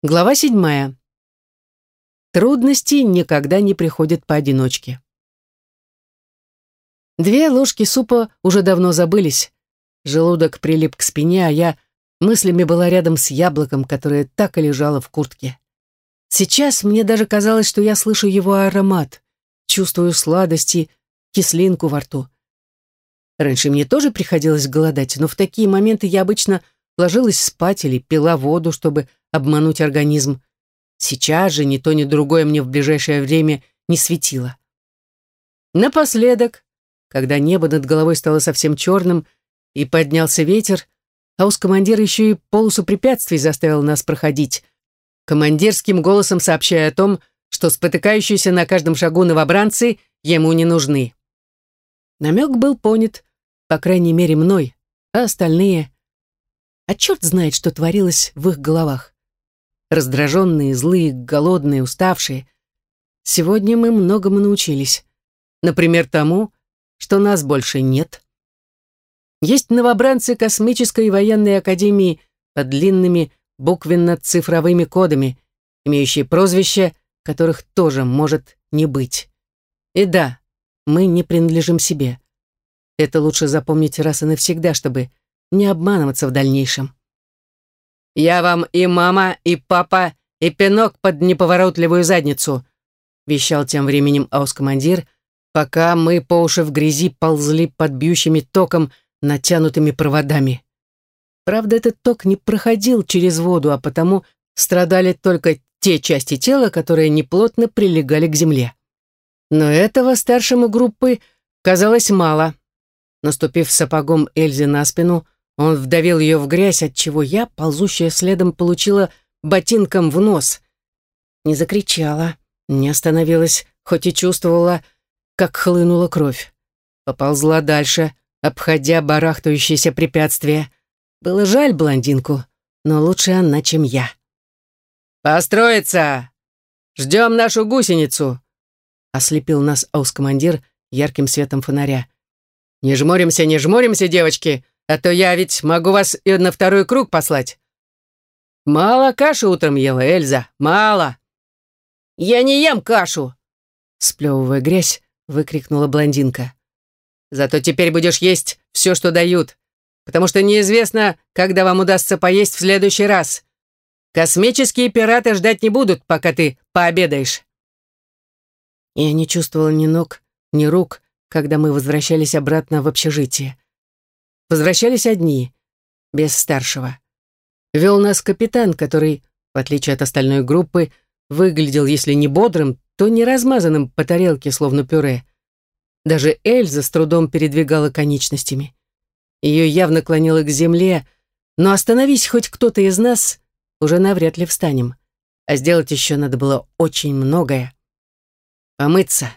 Глава седьмая. Трудности никогда не приходят поодиночке. Две ложки супа уже давно забылись. Желудок прилип к спине, а я мыслями была рядом с яблоком, которое так и лежало в куртке. Сейчас мне даже казалось, что я слышу его аромат, чувствую сладости, кислинку во рту. Раньше мне тоже приходилось голодать, но в такие моменты я обычно ложилась спать или пила воду, чтобы обмануть организм. Сейчас же ни то, ни другое мне в ближайшее время не светило. Напоследок, когда небо над головой стало совсем черным и поднялся ветер, аус-командир еще и полосу препятствий заставил нас проходить, командирским голосом сообщая о том, что спотыкающиеся на каждом шагу новобранцы ему не нужны. Намек был понят, по крайней мере, мной, а остальные... А черт знает, что творилось в их головах раздраженные, злые, голодные, уставшие. Сегодня мы многому научились. Например, тому, что нас больше нет. Есть новобранцы космической военной академии под длинными буквенно-цифровыми кодами, имеющие прозвища, которых тоже может не быть. И да, мы не принадлежим себе. Это лучше запомнить раз и навсегда, чтобы не обманываться в дальнейшем. «Я вам и мама, и папа, и пинок под неповоротливую задницу», вещал тем временем аус-командир, пока мы по уши в грязи ползли под бьющими током натянутыми проводами. Правда, этот ток не проходил через воду, а потому страдали только те части тела, которые неплотно прилегали к земле. Но этого старшему группы казалось мало. Наступив сапогом Эльзе на спину, он вдавил ее в грязь, отчего я, ползущая следом, получила ботинком в нос. Не закричала, не остановилась, хоть и чувствовала, как хлынула кровь. Поползла дальше, обходя барахтающиеся препятствия. Было жаль блондинку, но лучше она, чем я. «Построиться! Ждем нашу гусеницу!» Ослепил нас аускомандир ярким светом фонаря. «Не жмуримся, не жмуримся, девочки! А то я ведь могу вас и на второй круг послать. Мало каши утром ела, Эльза, мало. Я не ем кашу, сплевывая грязь, выкрикнула блондинка. Зато теперь будешь есть все, что дают, потому что неизвестно, когда вам удастся поесть в следующий раз. Космические пираты ждать не будут, пока ты пообедаешь. Я не чувствовала ни ног, ни рук, когда мы возвращались обратно в общежитие. Возвращались одни, без старшего. Вел нас капитан, который, в отличие от остальной группы, выглядел, если не бодрым, то не размазанным по тарелке, словно пюре. Даже Эльза с трудом передвигала конечностями. Ее явно клонило к земле, но остановись хоть кто-то из нас, уже навряд ли встанем. А сделать еще надо было очень многое. Помыться,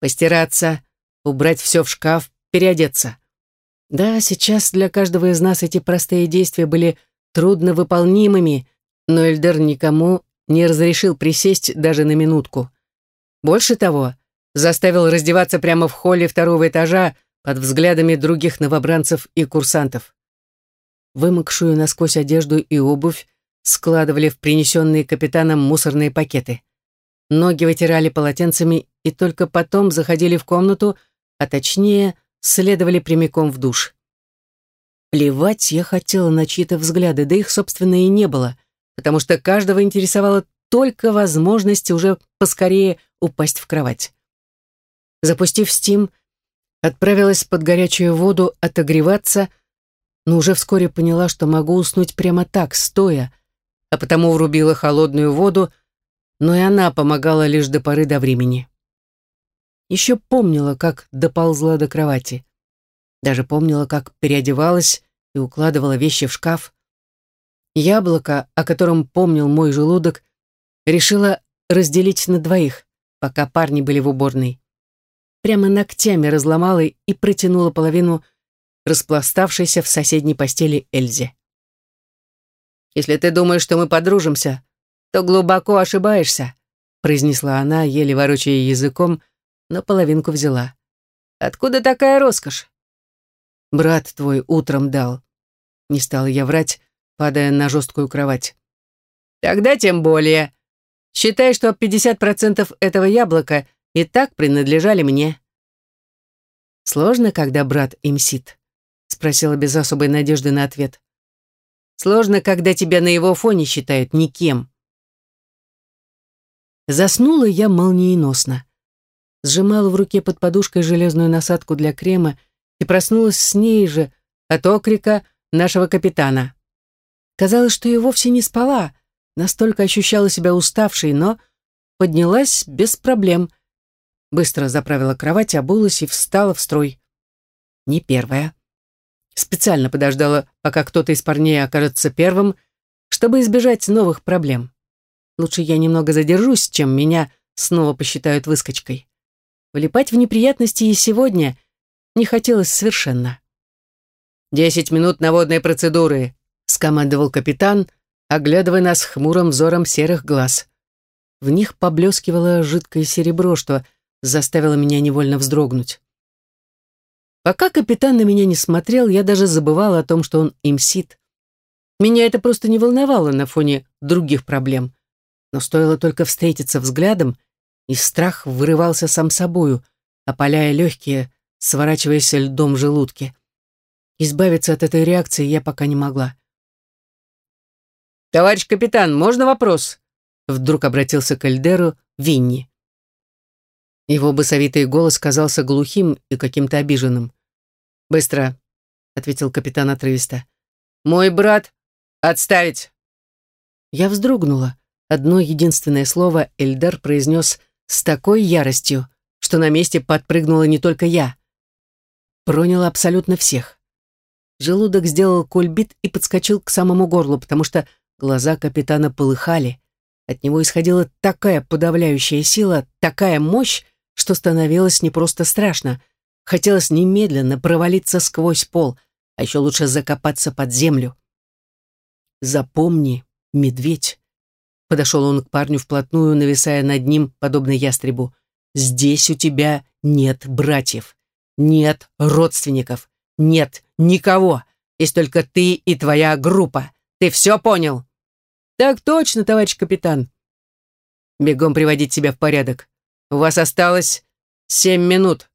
постираться, убрать все в шкаф, переодеться. Да, сейчас для каждого из нас эти простые действия были трудно выполнимыми, но Эльдер никому не разрешил присесть даже на минутку. Больше того, заставил раздеваться прямо в холле второго этажа под взглядами других новобранцев и курсантов. Вымокшую насквозь одежду и обувь складывали в принесенные капитаном мусорные пакеты. Ноги вытирали полотенцами и только потом заходили в комнату, а точнее следовали прямиком в душ. Плевать я хотела на чьи-то взгляды, да их, собственно, и не было, потому что каждого интересовала только возможность уже поскорее упасть в кровать. Запустив стим, отправилась под горячую воду отогреваться, но уже вскоре поняла, что могу уснуть прямо так, стоя, а потому врубила холодную воду, но и она помогала лишь до поры до времени. Еще помнила, как доползла до кровати. Даже помнила, как переодевалась и укладывала вещи в шкаф. Яблоко, о котором помнил мой желудок, решила разделить на двоих, пока парни были в уборной. Прямо ногтями разломала и протянула половину распластавшейся в соседней постели Эльзе. «Если ты думаешь, что мы подружимся, то глубоко ошибаешься», произнесла она, еле ворочая языком, но половинку взяла. «Откуда такая роскошь?» «Брат твой утром дал». Не стала я врать, падая на жесткую кровать. Тогда тем более. Считай, что 50% этого яблока и так принадлежали мне. Сложно, когда брат имсит? Спросила без особой надежды на ответ. Сложно, когда тебя на его фоне считают никем. Заснула я молниеносно. Сжимала в руке под подушкой железную насадку для крема и проснулась с ней же от окрика нашего капитана. Казалось, что я вовсе не спала, настолько ощущала себя уставшей, но поднялась без проблем. Быстро заправила кровать, обулась и встала в строй. Не первая. Специально подождала, пока кто-то из парней окажется первым, чтобы избежать новых проблем. Лучше я немного задержусь, чем меня снова посчитают выскочкой. Влипать в неприятности и сегодня не хотелось совершенно. «Десять минут наводной процедуры», — скомандовал капитан, оглядывая нас хмурым взором серых глаз. В них поблескивало жидкое серебро, что заставило меня невольно вздрогнуть. Пока капитан на меня не смотрел, я даже забывала о том, что он имсит. Меня это просто не волновало на фоне других проблем. Но стоило только встретиться взглядом, и страх вырывался сам собою, опаляя легкие, сворачиваясь льдом в желудке. Избавиться от этой реакции я пока не могла. «Товарищ капитан, можно вопрос?» Вдруг обратился к Эльдеру Винни. Его басовитый голос казался глухим и каким-то обиженным. «Быстро», — ответил капитан отрывисто. «Мой брат! Отставить!» Я вздрогнула. Одно единственное слово Эльдар произнес с такой яростью, что на месте подпрыгнула не только я. Проняло абсолютно всех. Желудок сделал кульбит и подскочил к самому горлу, потому что глаза капитана полыхали. От него исходила такая подавляющая сила, такая мощь, что становилось не просто страшно. Хотелось немедленно провалиться сквозь пол, а еще лучше закопаться под землю. «Запомни, медведь», — подошел он к парню вплотную, нависая над ним, подобно ястребу, «здесь у тебя нет братьев, нет родственников, нет никого, есть только ты и твоя группа. Ты все понял?» «Так точно, товарищ капитан». «Бегом приводить себя в порядок. У вас осталось семь минут».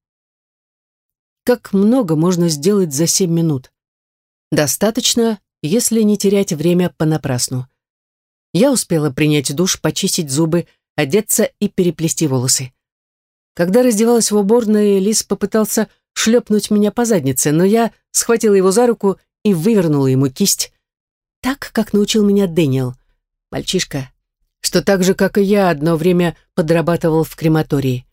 Как много можно сделать за семь минут? Достаточно, если не терять время понапрасну. Я успела принять душ, почистить зубы, одеться и переплести волосы. Когда раздевалась в уборной, Лис попытался шлепнуть меня по заднице, но я схватила его за руку и вывернула ему кисть. Так, как научил меня Дэниел, мальчишка, что так же, как и я, одно время подрабатывал в крематории.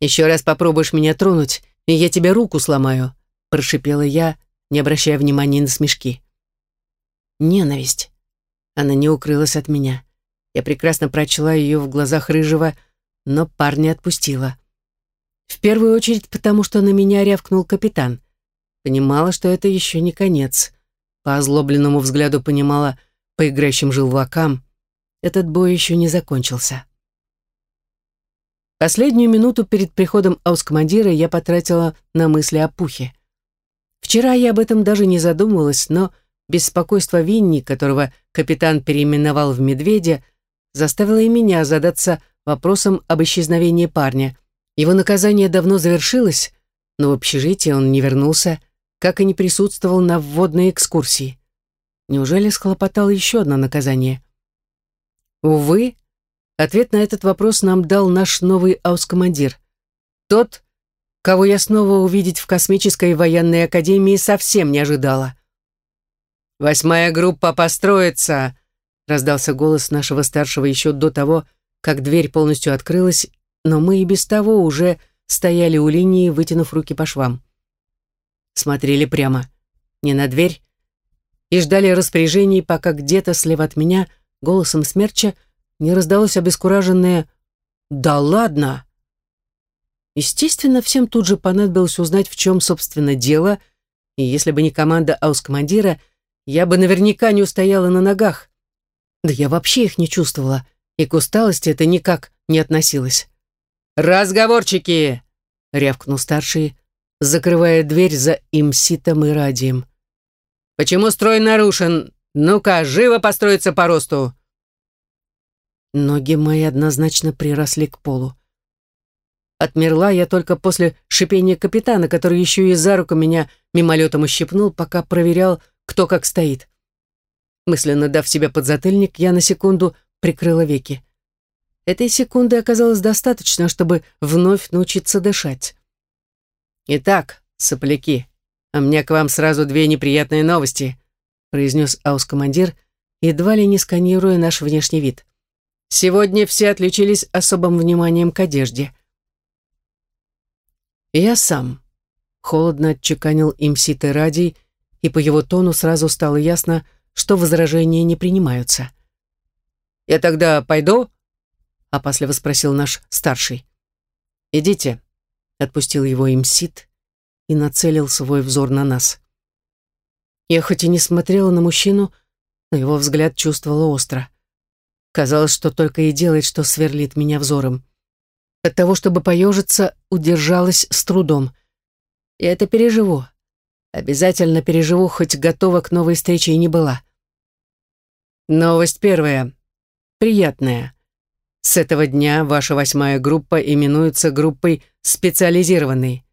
«Еще раз попробуешь меня тронуть, и я тебе руку сломаю», прошипела я, не обращая внимания на смешки. Ненависть. Она не укрылась от меня. Я прекрасно прочла ее в глазах Рыжего, но парня отпустила. В первую очередь потому, что на меня рявкнул капитан. Понимала, что это еще не конец. По озлобленному взгляду понимала, по играющим желвакам, этот бой еще не закончился. Последнюю минуту перед приходом аускомандира я потратила на мысли о Пухе. Вчера я об этом даже не задумывалась, но беспокойство Винни, которого капитан переименовал в медведя, заставило и меня задаться вопросом об исчезновении парня. Его наказание давно завершилось, но в общежитие он не вернулся, как и не присутствовал на вводной экскурсии. Неужели схлопотал еще одно наказание? Увы, ответ на этот вопрос нам дал наш новый аускомандир. Тот, кого я снова увидеть в космической военной академии совсем не ожидала. «Восьмая группа построится!» раздался голос нашего старшего еще до того, как дверь полностью открылась, но мы и без того уже стояли у линии, вытянув руки по швам. Смотрели прямо, не на дверь, и ждали распоряжений, пока где-то слева от меня – голосом смерча не раздалось обескураженное «Да ладно!». Естественно, всем тут же понадобилось узнать, в чем, собственно, дело, и если бы не команда аускомандира, я бы наверняка не устояла на ногах. Да я вообще их не чувствовала, и к усталости это никак не относилось. «Разговорчики!» — рявкнул старший, закрывая дверь за имситом и радием. «Почему строй нарушен? Ну-ка, живо построиться по росту! Ноги мои однозначно приросли к полу. Отмерла я только после шипения капитана, который еще и за руку меня мимолетом ущипнул, пока проверял, кто как стоит. Мысленно дав себе подзатыльник, я на секунду прикрыла веки. Этой секунды оказалось достаточно, чтобы вновь научиться дышать. «Итак, сопляки, а мне к вам сразу две неприятные новости», произнес аус-командир, едва ли не сканируя наш внешний вид. «Сегодня все отличились особым вниманием к одежде». «Я сам», — холодно отчеканил им Ситы Радий, и по его тону сразу стало ясно, что возражения не принимаются. «Я тогда пойду?» — опасливо спросил наш старший. «Идите», — отпустил его имсит и нацелил свой взор на нас. Я хоть и не смотрела на мужчину, но его взгляд чувствовала остро. Казалось, что только и делает, что сверлит меня взором. От того, чтобы поежиться, удержалась с трудом. Я это переживу. Обязательно переживу, хоть готова к новой встрече и не была. Новость первая. Приятная. С этого дня ваша восьмая группа именуется группой специализированной.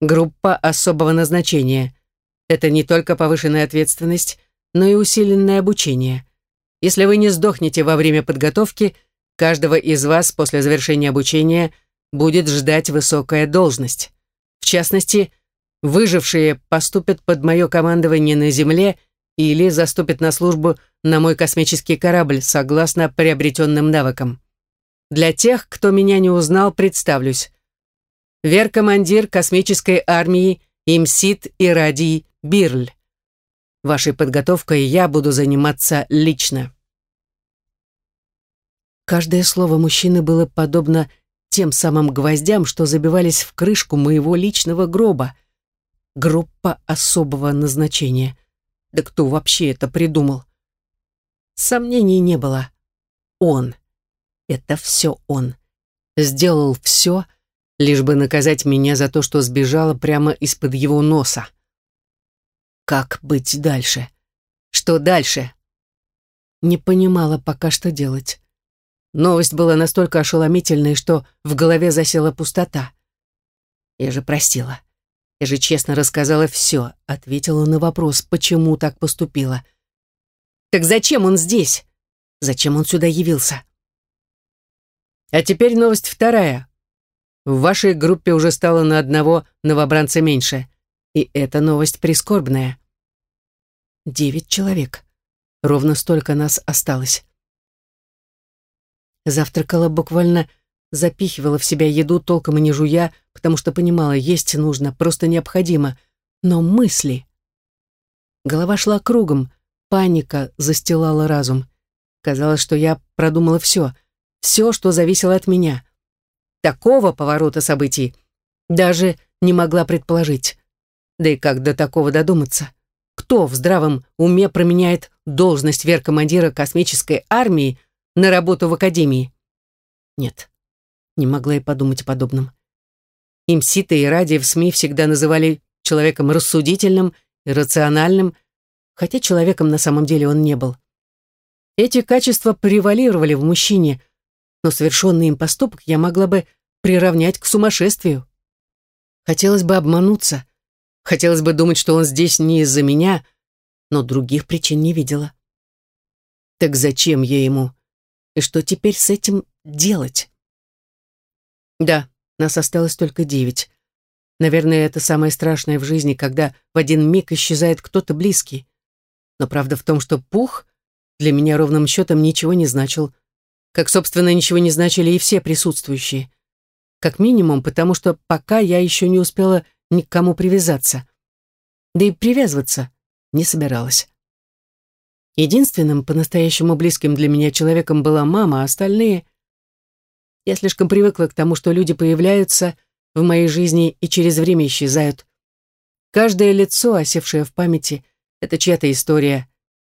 Группа особого назначения. Это не только повышенная ответственность, но и усиленное обучение. Если вы не сдохнете во время подготовки, каждого из вас после завершения обучения будет ждать высокая должность. В частности, Выжившие поступят под мое командование на Земле или заступят на службу на мой космический корабль согласно приобретенным навыкам. Для тех, кто меня не узнал, представлюсь. Вер-командир космической армии Имсит и Радий Бирль. Вашей подготовкой я буду заниматься лично. Каждое слово мужчины было подобно тем самым гвоздям, что забивались в крышку моего личного гроба. Группа особого назначения. Да кто вообще это придумал? Сомнений не было. Он. Это все он. Сделал все, лишь бы наказать меня за то, что сбежала прямо из-под его носа. Как быть дальше? Что дальше? Не понимала пока, что делать. Новость была настолько ошеломительной, что в голове засела пустота. Я же простила. Я же честно рассказала все, ответила на вопрос, почему так поступила. Так зачем он здесь? Зачем он сюда явился? А теперь новость вторая. В вашей группе уже стало на одного новобранца меньше. И эта новость прискорбная. Девять человек. Ровно столько нас осталось. Завтракала буквально запихивала в себя еду, толком и не жуя, потому что понимала, есть нужно, просто необходимо. Но мысли... Голова шла кругом, паника застилала разум. Казалось, что я продумала все, все, что зависело от меня. Такого поворота событий даже не могла предположить. Да и как до такого додуматься? Кто в здравом уме променяет должность веркомандира космической армии на работу в академии? Нет, не могла и подумать о подобном. Имсита и Ради в СМИ всегда называли человеком рассудительным и рациональным, хотя человеком на самом деле он не был. Эти качества превалировали в мужчине, но совершенный им поступок я могла бы приравнять к сумасшествию. Хотелось бы обмануться, хотелось бы думать, что он здесь не из-за меня, но других причин не видела. Так зачем я ему? И что теперь с этим делать? Да, нас осталось только девять. Наверное, это самое страшное в жизни, когда в один миг исчезает кто-то близкий. Но правда в том, что пух для меня ровным счетом ничего не значил, как, собственно, ничего не значили и все присутствующие. Как минимум, потому что пока я еще не успела ни к кому привязаться. Да и привязываться не собиралась. Единственным по-настоящему близким для меня человеком была мама, а остальные я слишком привыкла к тому, что люди появляются в моей жизни и через время исчезают. Каждое лицо, осевшее в памяти, это чья-то история.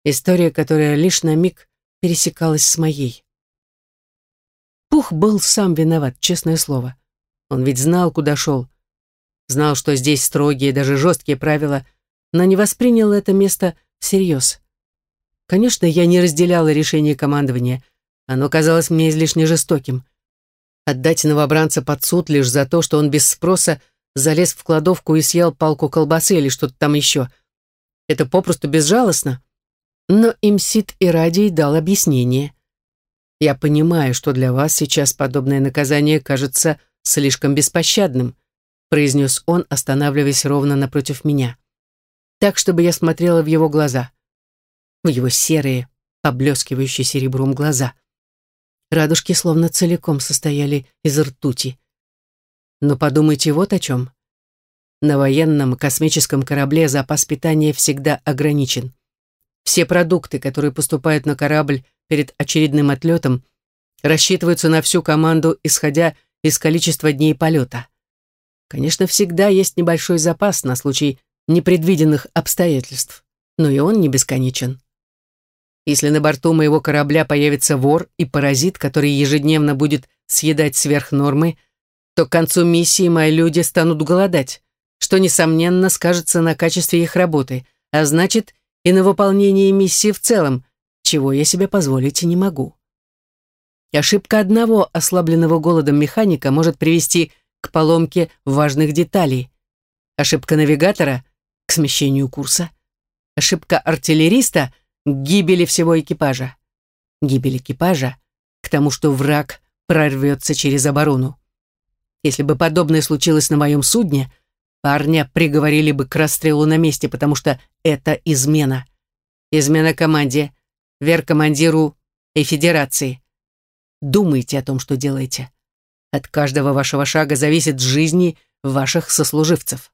История, которая лишь на миг пересекалась с моей. Пух был сам виноват, честное слово. Он ведь знал, куда шел. Знал, что здесь строгие, даже жесткие правила, но не воспринял это место всерьез. Конечно, я не разделяла решение командования — Оно казалось мне излишне жестоким. Отдать новобранца под суд лишь за то, что он без спроса залез в кладовку и съел палку колбасы или что-то там еще. Это попросту безжалостно. Но Имсит и Радий дал объяснение. Я понимаю, что для вас сейчас подобное наказание кажется слишком беспощадным, произнес он, останавливаясь ровно напротив меня. Так, чтобы я смотрела в его глаза. В его серые, поблескивающие серебром глаза. Радужки словно целиком состояли из ртути. Но подумайте вот о чем. На военном космическом корабле запас питания всегда ограничен. Все продукты, которые поступают на корабль перед очередным отлетом, рассчитываются на всю команду, исходя из количества дней полета. Конечно, всегда есть небольшой запас на случай непредвиденных обстоятельств, но и он не бесконечен. Если на борту моего корабля появится вор и паразит, который ежедневно будет съедать сверх нормы, то к концу миссии мои люди станут голодать, что, несомненно, скажется на качестве их работы, а значит, и на выполнении миссии в целом, чего я себе позволить не могу. Ошибка одного ослабленного голодом механика может привести к поломке важных деталей. Ошибка навигатора — к смещению курса. Ошибка артиллериста — гибели всего экипажа. Гибель экипажа к тому, что враг прорвется через оборону. Если бы подобное случилось на моем судне, парня приговорили бы к расстрелу на месте, потому что это измена. Измена команде, веркомандиру и федерации. Думайте о том, что делаете. От каждого вашего шага зависит жизни ваших сослуживцев.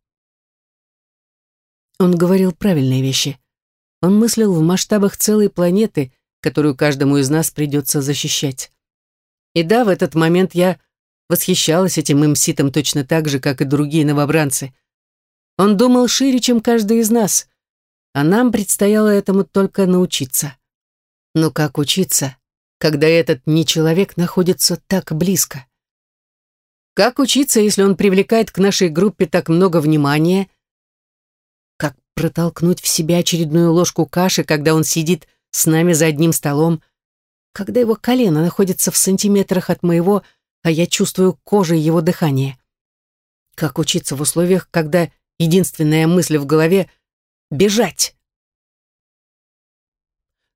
Он говорил правильные вещи. Он мыслил в масштабах целой планеты, которую каждому из нас придется защищать. И да, в этот момент я восхищалась этим имситом точно так же, как и другие новобранцы. Он думал шире, чем каждый из нас, а нам предстояло этому только научиться. Но как учиться, когда этот не человек находится так близко? Как учиться, если он привлекает к нашей группе так много внимания протолкнуть в себя очередную ложку каши, когда он сидит с нами за одним столом, когда его колено находится в сантиметрах от моего, а я чувствую кожей его дыхание. Как учиться в условиях, когда единственная мысль в голове — бежать?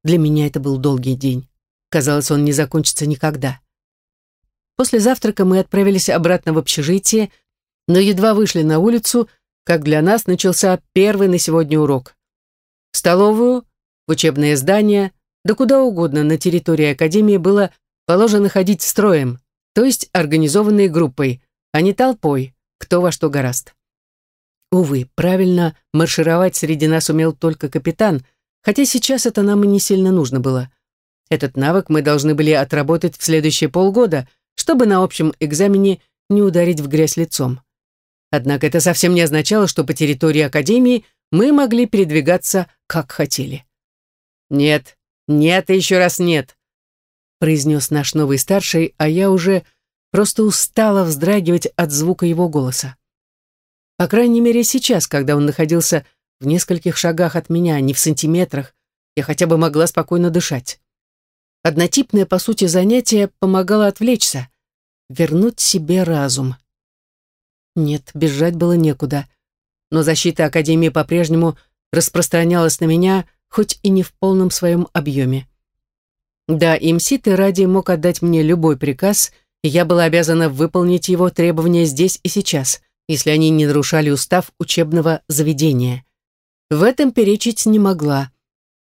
Для меня это был долгий день. Казалось, он не закончится никогда. После завтрака мы отправились обратно в общежитие, но едва вышли на улицу, как для нас начался первый на сегодня урок. В столовую, в учебное здание, да куда угодно на территории Академии было положено ходить строем, то есть организованной группой, а не толпой, кто во что гораст. Увы, правильно маршировать среди нас умел только капитан, хотя сейчас это нам и не сильно нужно было. Этот навык мы должны были отработать в следующие полгода, чтобы на общем экзамене не ударить в грязь лицом. Однако это совсем не означало, что по территории Академии мы могли передвигаться как хотели. «Нет, нет и еще раз нет», произнес наш новый старший, а я уже просто устала вздрагивать от звука его голоса. По крайней мере, сейчас, когда он находился в нескольких шагах от меня, а не в сантиметрах, я хотя бы могла спокойно дышать. Однотипное, по сути, занятие помогало отвлечься, вернуть себе разум. Нет, бежать было некуда. Но защита Академии по-прежнему распространялась на меня, хоть и не в полном своем объеме. Да, имсит и ради мог отдать мне любой приказ, и я была обязана выполнить его требования здесь и сейчас, если они не нарушали устав учебного заведения. В этом перечить не могла,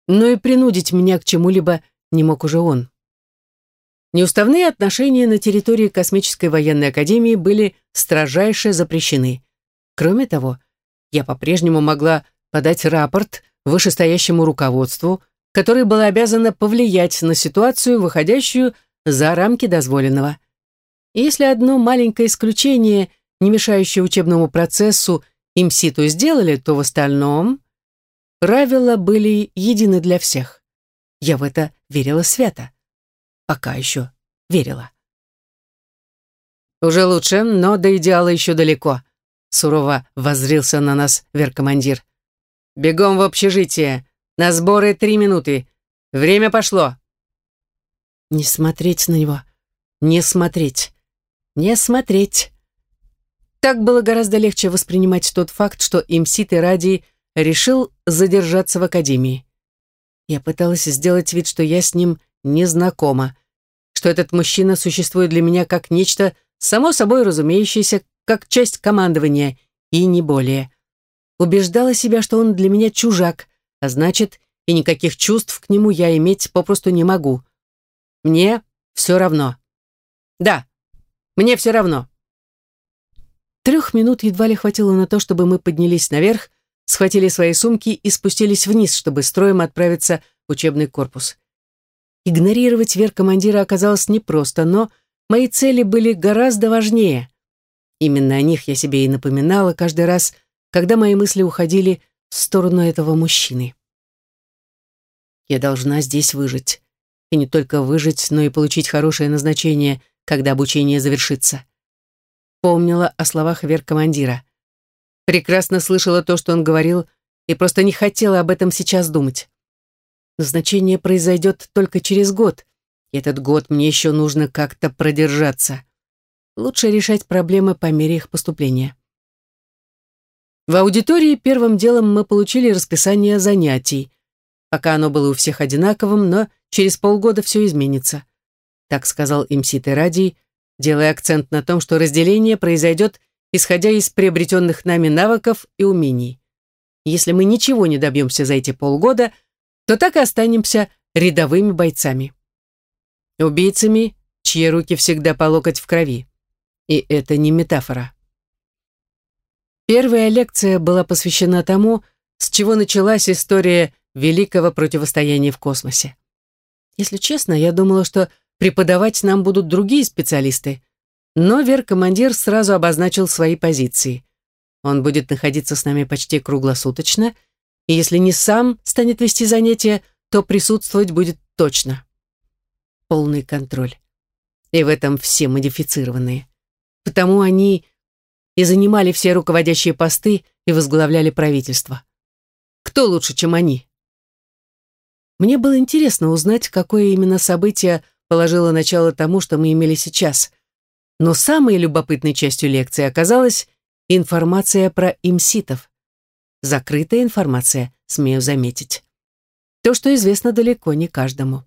но и принудить меня к чему-либо не мог уже он. Неуставные отношения на территории Космической военной академии были строжайше запрещены. Кроме того, я по-прежнему могла подать рапорт вышестоящему руководству, которое было обязано повлиять на ситуацию, выходящую за рамки дозволенного. И если одно маленькое исключение, не мешающее учебному процессу, им ситу сделали, то в остальном правила были едины для всех. Я в это верила свято пока еще верила. «Уже лучше, но до идеала еще далеко», — сурово воззрился на нас веркомандир. «Бегом в общежитие. На сборы три минуты. Время пошло». Не смотреть на него. Не смотреть. Не смотреть. Так было гораздо легче воспринимать тот факт, что имсит и Радий решил задержаться в академии. Я пыталась сделать вид, что я с ним не знакома, что этот мужчина существует для меня как нечто само собой разумеющееся, как часть командования, и не более. Убеждала себя, что он для меня чужак, а значит, и никаких чувств к нему я иметь попросту не могу. Мне все равно. Да, мне все равно. Трех минут едва ли хватило на то, чтобы мы поднялись наверх, схватили свои сумки и спустились вниз, чтобы строем отправиться в учебный корпус. Игнорировать вер командира оказалось непросто, но мои цели были гораздо важнее. Именно о них я себе и напоминала каждый раз, когда мои мысли уходили в сторону этого мужчины. Я должна здесь выжить. И не только выжить, но и получить хорошее назначение, когда обучение завершится. Помнила о словах вер командира прекрасно слышала то, что он говорил, и просто не хотела об этом сейчас думать. Назначение произойдет только через год, и этот год мне еще нужно как-то продержаться. Лучше решать проблемы по мере их поступления. В аудитории первым делом мы получили расписание занятий. Пока оно было у всех одинаковым, но через полгода все изменится. Так сказал им Сит Радий, делая акцент на том, что разделение произойдет исходя из приобретенных нами навыков и умений. Если мы ничего не добьемся за эти полгода, то так и останемся рядовыми бойцами. Убийцами, чьи руки всегда по локоть в крови. И это не метафора. Первая лекция была посвящена тому, с чего началась история великого противостояния в космосе. Если честно, я думала, что преподавать нам будут другие специалисты, но Вер-командир сразу обозначил свои позиции. Он будет находиться с нами почти круглосуточно, и если не сам станет вести занятия, то присутствовать будет точно. Полный контроль. И в этом все модифицированные. Потому они и занимали все руководящие посты и возглавляли правительство. Кто лучше, чем они? Мне было интересно узнать, какое именно событие положило начало тому, что мы имели сейчас. Но самой любопытной частью лекции оказалась информация про имситов. Закрытая информация, смею заметить. То, что известно далеко не каждому.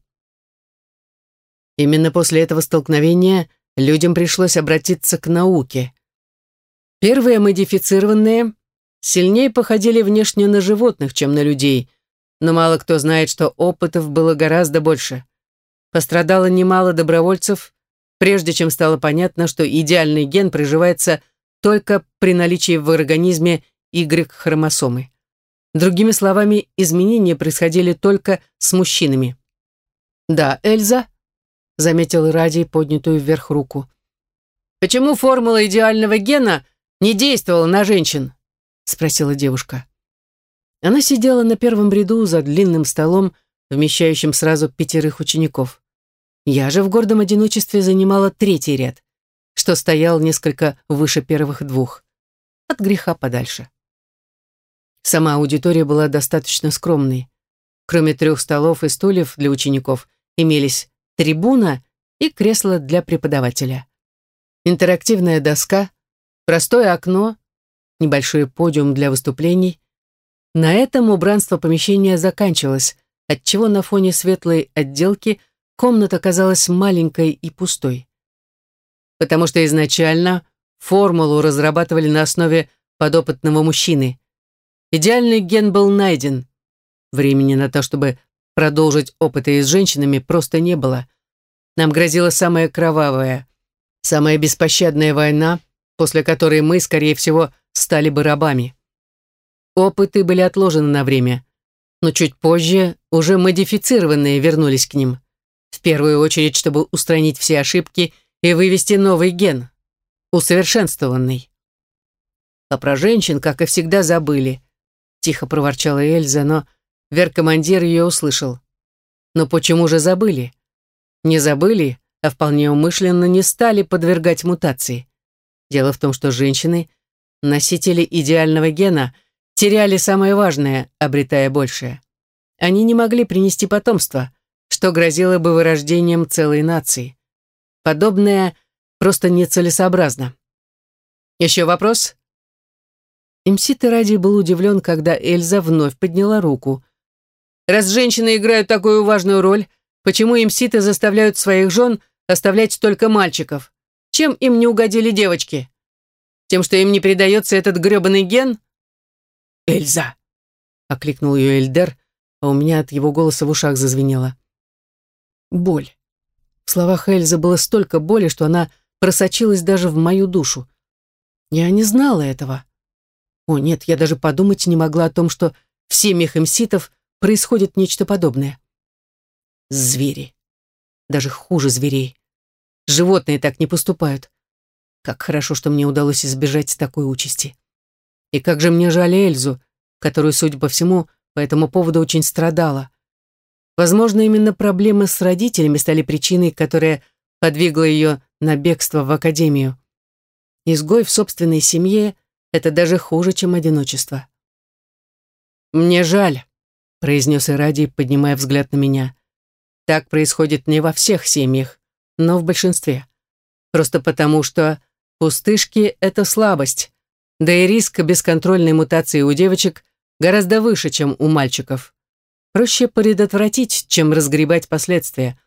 Именно после этого столкновения людям пришлось обратиться к науке. Первые модифицированные сильнее походили внешне на животных, чем на людей, но мало кто знает, что опытов было гораздо больше. Пострадало немало добровольцев, прежде чем стало понятно, что идеальный ген приживается только при наличии в организме Y-хромосомы. Другими словами, изменения происходили только с мужчинами. «Да, Эльза», — заметил Радий поднятую вверх руку. «Почему формула идеального гена не действовала на женщин?» — спросила девушка. Она сидела на первом ряду за длинным столом, вмещающим сразу пятерых учеников. Я же в гордом одиночестве занимала третий ряд, что стоял несколько выше первых двух. От греха подальше. Сама аудитория была достаточно скромной. Кроме трех столов и стульев для учеников имелись трибуна и кресло для преподавателя. Интерактивная доска, простое окно, небольшой подиум для выступлений. На этом убранство помещения заканчивалось, отчего на фоне светлой отделки – комната казалась маленькой и пустой. Потому что изначально формулу разрабатывали на основе подопытного мужчины. Идеальный ген был найден. Времени на то, чтобы продолжить опыты с женщинами, просто не было. Нам грозила самая кровавая, самая беспощадная война, после которой мы, скорее всего, стали бы рабами. Опыты были отложены на время, но чуть позже уже модифицированные вернулись к ним. В первую очередь, чтобы устранить все ошибки и вывести новый ген, усовершенствованный. А про женщин, как и всегда, забыли. Тихо проворчала Эльза, но веркомандир ее услышал. Но почему же забыли? Не забыли, а вполне умышленно не стали подвергать мутации. Дело в том, что женщины, носители идеального гена, теряли самое важное, обретая большее. Они не могли принести потомство, что грозило бы вырождением целой нации. Подобное просто нецелесообразно. Еще вопрос? Имсит Ради был удивлен, когда Эльза вновь подняла руку. «Раз женщины играют такую важную роль, почему имситы заставляют своих жен оставлять только мальчиков? Чем им не угодили девочки? Тем, что им не передается этот грёбаный ген?» «Эльза!» — окликнул ее Эльдер, а у меня от его голоса в ушах зазвенело. Боль. В словах Эльзы было столько боли, что она просочилась даже в мою душу. Я не знала этого. О нет, я даже подумать не могла о том, что в семьях имситов происходит нечто подобное. Звери. Даже хуже зверей. Животные так не поступают. Как хорошо, что мне удалось избежать такой участи. И как же мне жаль Эльзу, которую, судя по всему, по этому поводу очень страдала. Возможно, именно проблемы с родителями стали причиной, которая подвигла ее на бегство в академию. Изгой в собственной семье — это даже хуже, чем одиночество. «Мне жаль», — произнес Иради, поднимая взгляд на меня. «Так происходит не во всех семьях, но в большинстве. Просто потому, что пустышки — это слабость, да и риск бесконтрольной мутации у девочек гораздо выше, чем у мальчиков. Проще предотвратить, чем разгребать последствия.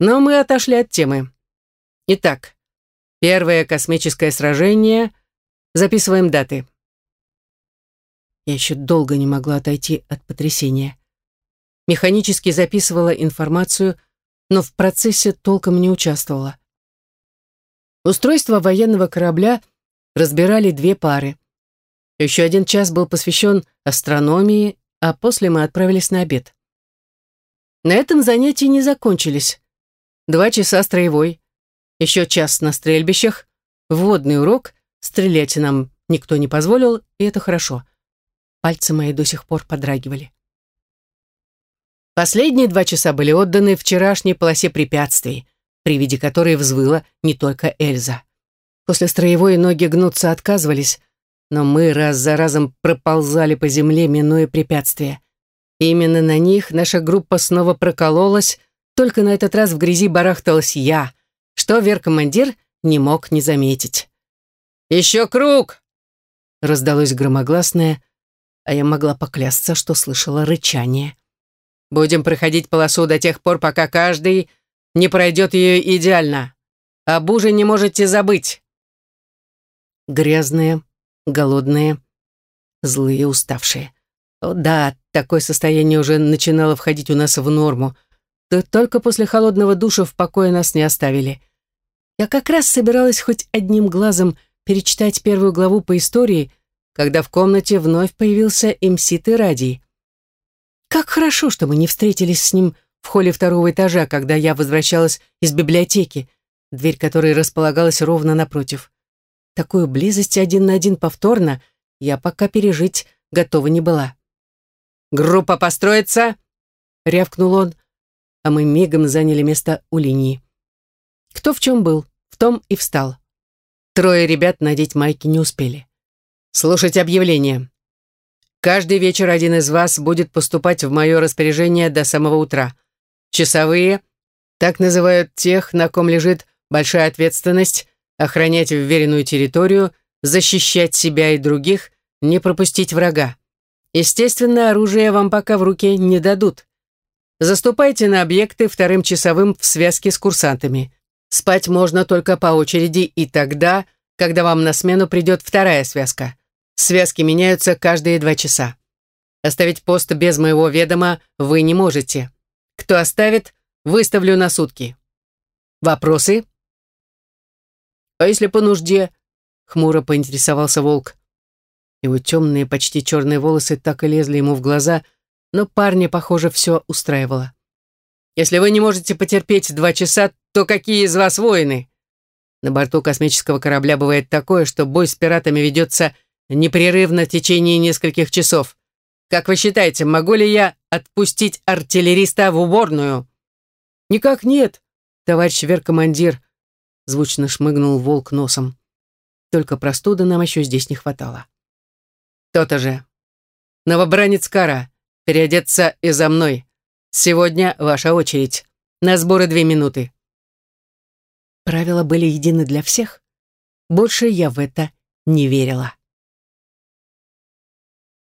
Но мы отошли от темы. Итак, первое космическое сражение. Записываем даты. Я еще долго не могла отойти от потрясения. Механически записывала информацию, но в процессе толком не участвовала. Устройство военного корабля разбирали две пары. Еще один час был посвящен астрономии, а после мы отправились на обед. На этом занятия не закончились. Два часа строевой, еще час на стрельбищах, вводный урок, стрелять нам никто не позволил, и это хорошо. Пальцы мои до сих пор подрагивали. Последние два часа были отданы вчерашней полосе препятствий, при виде которой взвыла не только Эльза. После строевой ноги гнуться отказывались, но мы раз за разом проползали по земле, минуя препятствия. Именно на них наша группа снова прокололась, только на этот раз в грязи барахталась я, что вер-командир не мог не заметить. «Еще круг!» раздалось громогласное, а я могла поклясться, что слышала рычание. «Будем проходить полосу до тех пор, пока каждый не пройдет ее идеально. Об ужине можете забыть». Грязные, голодные, злые, уставшие. О, да, такое состояние уже начинало входить у нас в норму. Да только после холодного душа в покое нас не оставили. Я как раз собиралась хоть одним глазом перечитать первую главу по истории, когда в комнате вновь появился Имсит и Радий. Как хорошо, что мы не встретились с ним в холле второго этажа, когда я возвращалась из библиотеки, дверь которой располагалась ровно напротив. Такую близость один на один повторно я пока пережить готова не была. «Группа построится!» — рявкнул он, а мы мигом заняли место у линии. Кто в чем был, в том и встал. Трое ребят надеть майки не успели. Слушать объявление. Каждый вечер один из вас будет поступать в мое распоряжение до самого утра. Часовые, так называют тех, на ком лежит большая ответственность, охранять вверенную территорию, защищать себя и других, не пропустить врага. Естественно, оружие вам пока в руки не дадут. Заступайте на объекты вторым часовым в связке с курсантами. Спать можно только по очереди и тогда, когда вам на смену придет вторая связка. Связки меняются каждые два часа. Оставить пост без моего ведома вы не можете. Кто оставит, выставлю на сутки. Вопросы? «А если по нужде?» — хмуро поинтересовался волк. Его темные, почти черные волосы так и лезли ему в глаза, но парня, похоже, все устраивало. «Если вы не можете потерпеть два часа, то какие из вас воины?» На борту космического корабля бывает такое, что бой с пиратами ведется непрерывно в течение нескольких часов. Как вы считаете, могу ли я отпустить артиллериста в уборную? Никак нет, товарищ веркомандир, звучно шмыгнул волк носом. Только простуды нам еще здесь не хватало. То-то же. Новобранец Кара, переодеться и за мной. Сегодня ваша очередь. На сборы две минуты». Правила были едины для всех. Больше я в это не верила.